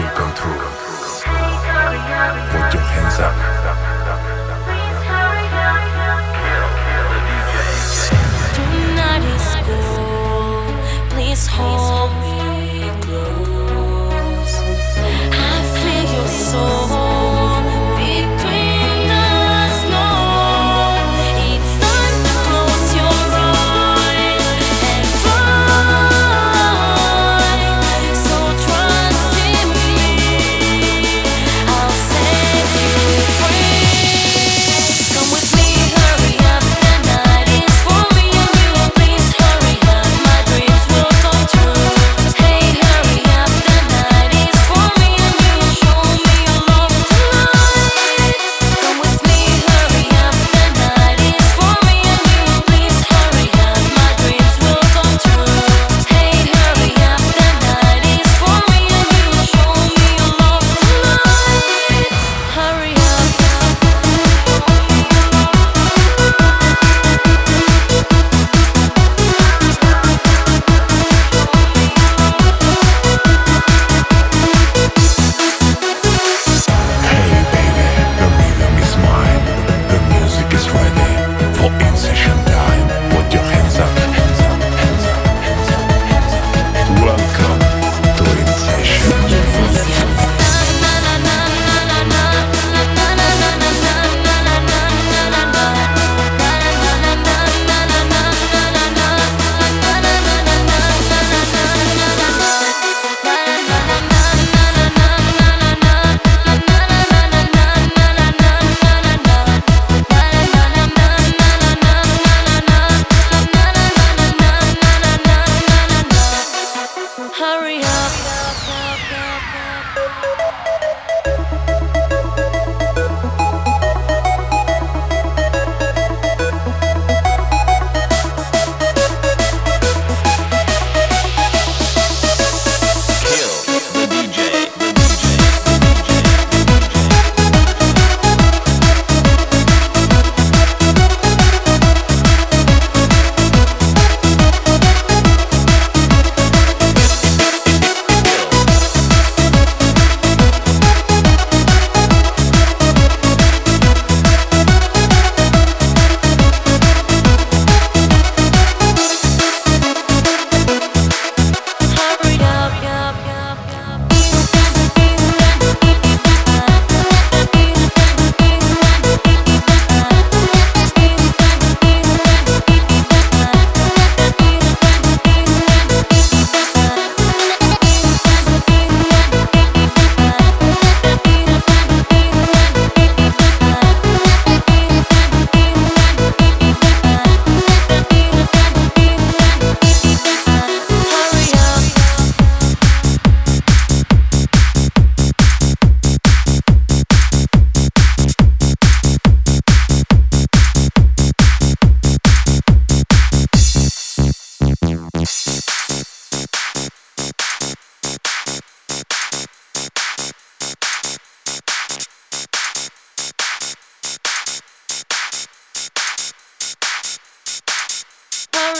will come through. Put your hands up.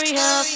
Hurry up.